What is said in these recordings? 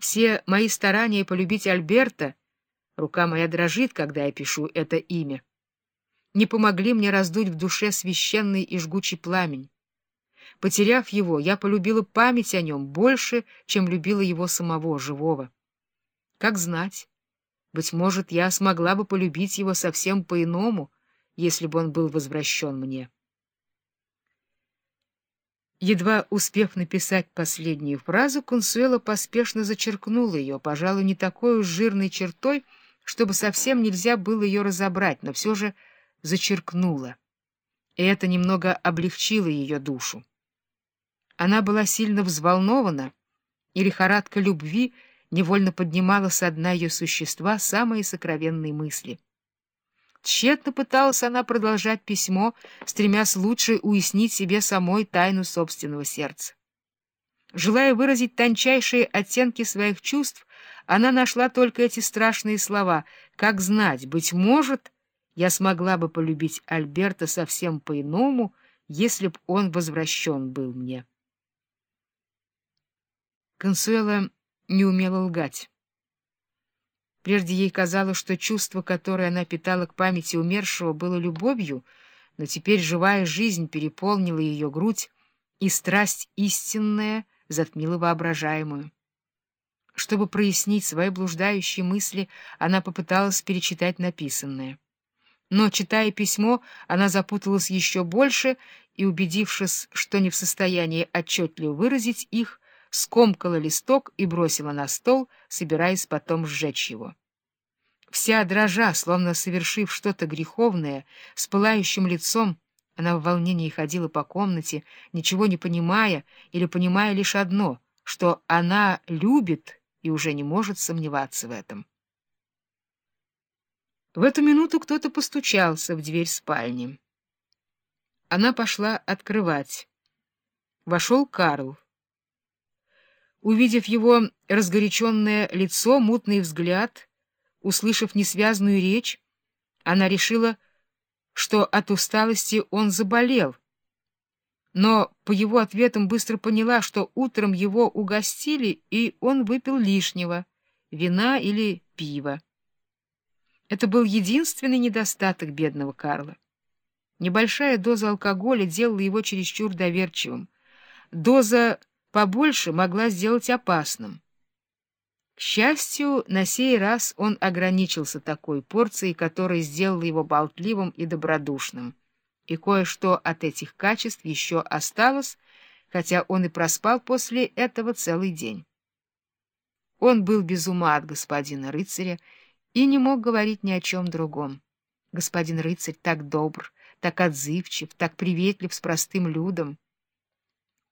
Все мои старания полюбить Альберта, рука моя дрожит, когда я пишу это имя, не помогли мне раздуть в душе священный и жгучий пламень. Потеряв его, я полюбила память о нем больше, чем любила его самого, живого. Как знать, быть может, я смогла бы полюбить его совсем по-иному, если бы он был возвращен мне. Едва успев написать последнюю фразу, Консуэла поспешно зачеркнула ее, пожалуй, не такой уж жирной чертой, чтобы совсем нельзя было ее разобрать, но все же зачеркнула. И это немного облегчило ее душу. Она была сильно взволнована, и лихорадка любви невольно поднимала со дна ее существа самые сокровенные мысли — Тщетно пыталась она продолжать письмо, стремясь лучше уяснить себе самой тайну собственного сердца. Желая выразить тончайшие оттенки своих чувств, она нашла только эти страшные слова. «Как знать, быть может, я смогла бы полюбить Альберта совсем по-иному, если б он возвращен был мне». Консуэла не умела лгать. Прежде ей казалось, что чувство, которое она питала к памяти умершего, было любовью, но теперь живая жизнь переполнила ее грудь, и страсть истинная затмила воображаемую. Чтобы прояснить свои блуждающие мысли, она попыталась перечитать написанное. Но, читая письмо, она запуталась еще больше и, убедившись, что не в состоянии отчетливо выразить их, скомкала листок и бросила на стол, собираясь потом сжечь его. Вся дрожа, словно совершив что-то греховное, с пылающим лицом, она в волнении ходила по комнате, ничего не понимая или понимая лишь одно, что она любит и уже не может сомневаться в этом. В эту минуту кто-то постучался в дверь спальни. Она пошла открывать. Вошел Карл. Увидев его разгоряченное лицо, мутный взгляд, услышав несвязную речь, она решила, что от усталости он заболел, но по его ответам быстро поняла, что утром его угостили, и он выпил лишнего — вина или пива. Это был единственный недостаток бедного Карла. Небольшая доза алкоголя делала его чересчур доверчивым. Доза побольше могла сделать опасным. К счастью, на сей раз он ограничился такой порцией, которая сделала его болтливым и добродушным. И кое-что от этих качеств еще осталось, хотя он и проспал после этого целый день. Он был без ума от господина рыцаря и не мог говорить ни о чем другом. Господин рыцарь так добр, так отзывчив, так приветлив с простым людом.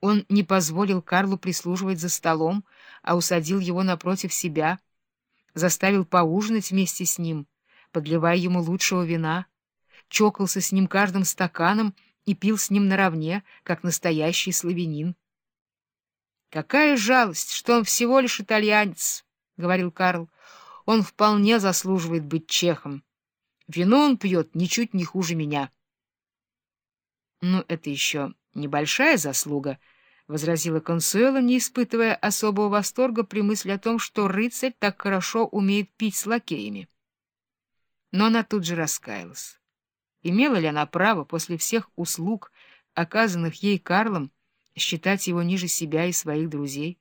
Он не позволил Карлу прислуживать за столом, а усадил его напротив себя, заставил поужинать вместе с ним, подливая ему лучшего вина, чокался с ним каждым стаканом и пил с ним наравне, как настоящий славянин. «Какая жалость, что он всего лишь итальянец!» — говорил Карл. «Он вполне заслуживает быть чехом. Вино он пьет ничуть не хуже меня». «Ну, это еще небольшая заслуга», — возразила Консуэла, не испытывая особого восторга при мысли о том, что рыцарь так хорошо умеет пить с лакеями. Но она тут же раскаялась. Имела ли она право после всех услуг, оказанных ей Карлом, считать его ниже себя и своих друзей?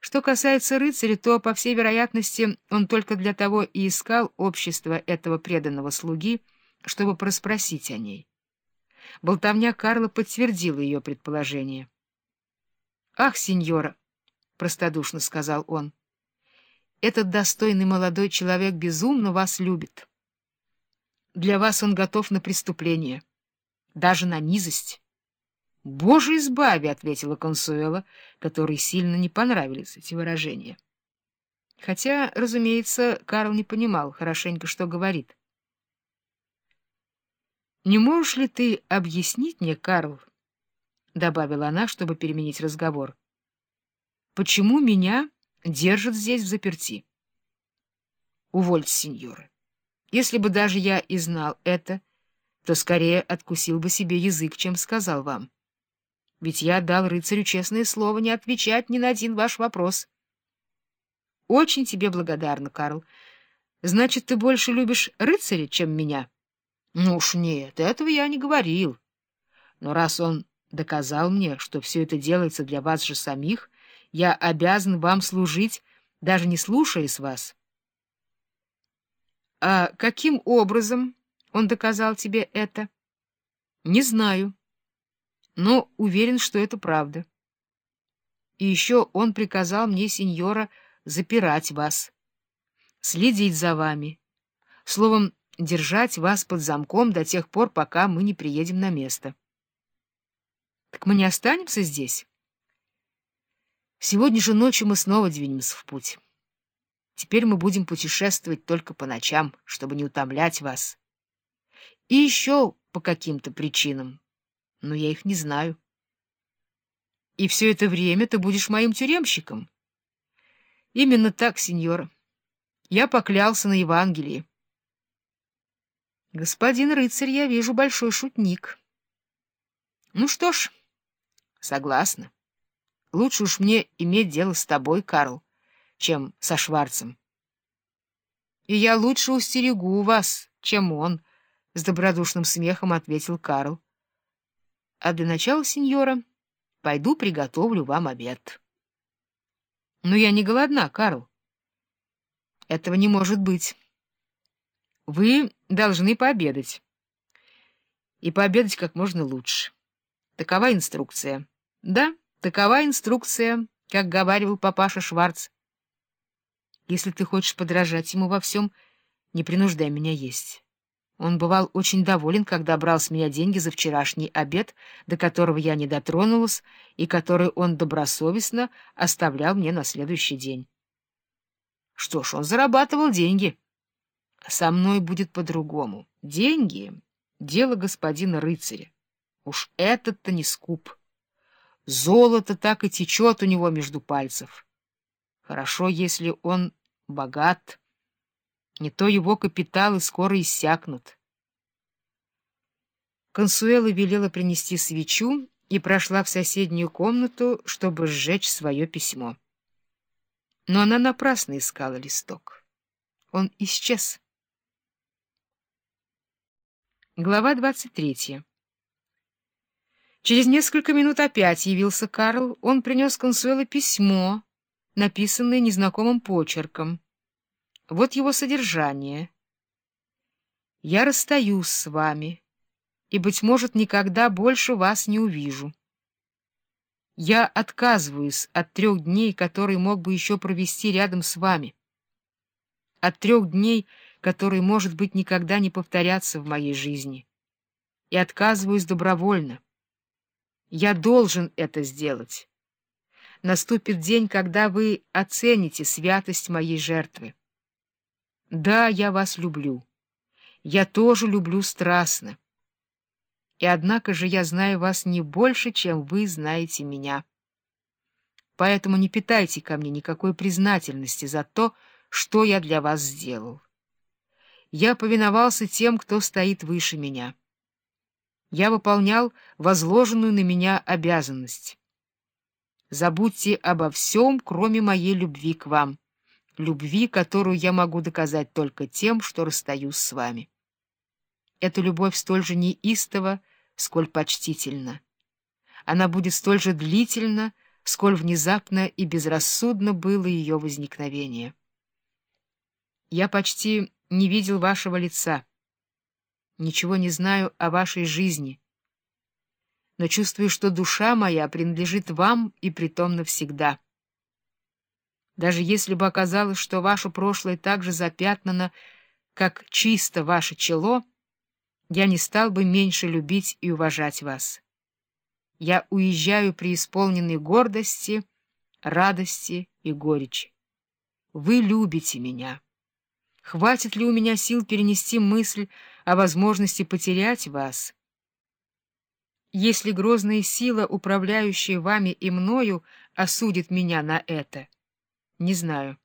Что касается рыцаря, то, по всей вероятности, он только для того и искал общество этого преданного слуги, чтобы проспросить о ней. Болтовня Карла подтвердила ее предположение. — Ах, сеньора! — простодушно сказал он. — Этот достойный молодой человек безумно вас любит. Для вас он готов на преступление, даже на низость. — Боже избави! — ответила Консуэла, которой сильно не понравились эти выражения. Хотя, разумеется, Карл не понимал хорошенько, что говорит. «Не можешь ли ты объяснить мне, Карл?» — добавила она, чтобы переменить разговор. «Почему меня держат здесь в заперти?» «Увольте, сеньоры. Если бы даже я и знал это, то скорее откусил бы себе язык, чем сказал вам. Ведь я дал рыцарю честное слово не отвечать ни на один ваш вопрос». очень тебе благодарна, Карл. Значит, ты больше любишь рыцаря, чем меня? Ну уж нет, этого я не говорил. Но раз он доказал мне, что все это делается для вас же самих, я обязан вам служить, даже не слушаясь вас. А каким образом он доказал тебе это? Не знаю, но уверен, что это правда. И еще он приказал мне, сеньора, запирать вас, следить за вами, словом, держать вас под замком до тех пор, пока мы не приедем на место. Так мы не останемся здесь? Сегодня же ночью мы снова двинемся в путь. Теперь мы будем путешествовать только по ночам, чтобы не утомлять вас. И еще по каким-то причинам, но я их не знаю. И все это время ты будешь моим тюремщиком. Именно так, сеньора. Я поклялся на Евангелии. Господин рыцарь, я вижу, большой шутник. Ну что ж, согласна. Лучше уж мне иметь дело с тобой, Карл, чем со Шварцем. И я лучше устерегу вас, чем он, — с добродушным смехом ответил Карл. А для начала, сеньора, пойду приготовлю вам обед. Но я не голодна, Карл. Этого не может быть. Вы должны пообедать. И пообедать как можно лучше. Такова инструкция. Да, такова инструкция, как говаривал папаша Шварц. Если ты хочешь подражать ему во всем, не принуждай меня есть. Он бывал очень доволен, когда брал с меня деньги за вчерашний обед, до которого я не дотронулась, и который он добросовестно оставлял мне на следующий день. Что ж, он зарабатывал деньги. Со мной будет по-другому. Деньги — дело господина рыцаря. Уж этот-то не скуп. Золото так и течет у него между пальцев. Хорошо, если он богат, не то его капиталы скоро иссякнут. Консуэла велела принести свечу и прошла в соседнюю комнату, чтобы сжечь свое письмо. Но она напрасно искала листок. Он исчез. Глава двадцать третья. Через несколько минут опять явился Карл. Он принес Консуэло письмо, написанное незнакомым почерком. Вот его содержание. «Я расстаюсь с вами, и, быть может, никогда больше вас не увижу. Я отказываюсь от трех дней, которые мог бы еще провести рядом с вами, от трех дней, которые, может быть, никогда не повторятся в моей жизни, и отказываюсь добровольно. Я должен это сделать. Наступит день, когда вы оцените святость моей жертвы. Да, я вас люблю. Я тоже люблю страстно. И однако же я знаю вас не больше, чем вы знаете меня. Поэтому не питайте ко мне никакой признательности за то, что я для вас сделал. Я повиновался тем, кто стоит выше меня. Я выполнял возложенную на меня обязанность. Забудьте обо всем, кроме моей любви к вам любви, которую я могу доказать только тем, что расстаюсь с вами. Эта любовь столь же неистова, сколь почтительна. Она будет столь же длительна, сколь внезапно и безрассудно было ее возникновение. Я почти не видел вашего лица, ничего не знаю о вашей жизни, но чувствую, что душа моя принадлежит вам и притом навсегда. Даже если бы оказалось, что ваше прошлое так же запятнано, как чисто ваше чело, я не стал бы меньше любить и уважать вас. Я уезжаю при исполненной гордости, радости и горечи. Вы любите меня. Хватит ли у меня сил перенести мысль о возможности потерять вас? Если грозная сила, управляющая вами и мною, осудит меня на это — не знаю.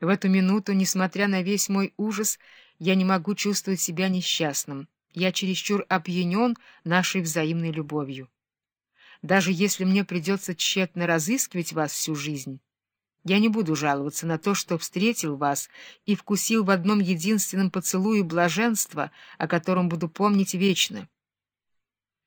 В эту минуту, несмотря на весь мой ужас, я не могу чувствовать себя несчастным. Я чересчур опьянен нашей взаимной любовью. Даже если мне придется тщетно разыскивать вас всю жизнь, Я не буду жаловаться на то, что встретил вас и вкусил в одном единственном поцелуе блаженства, о котором буду помнить вечно.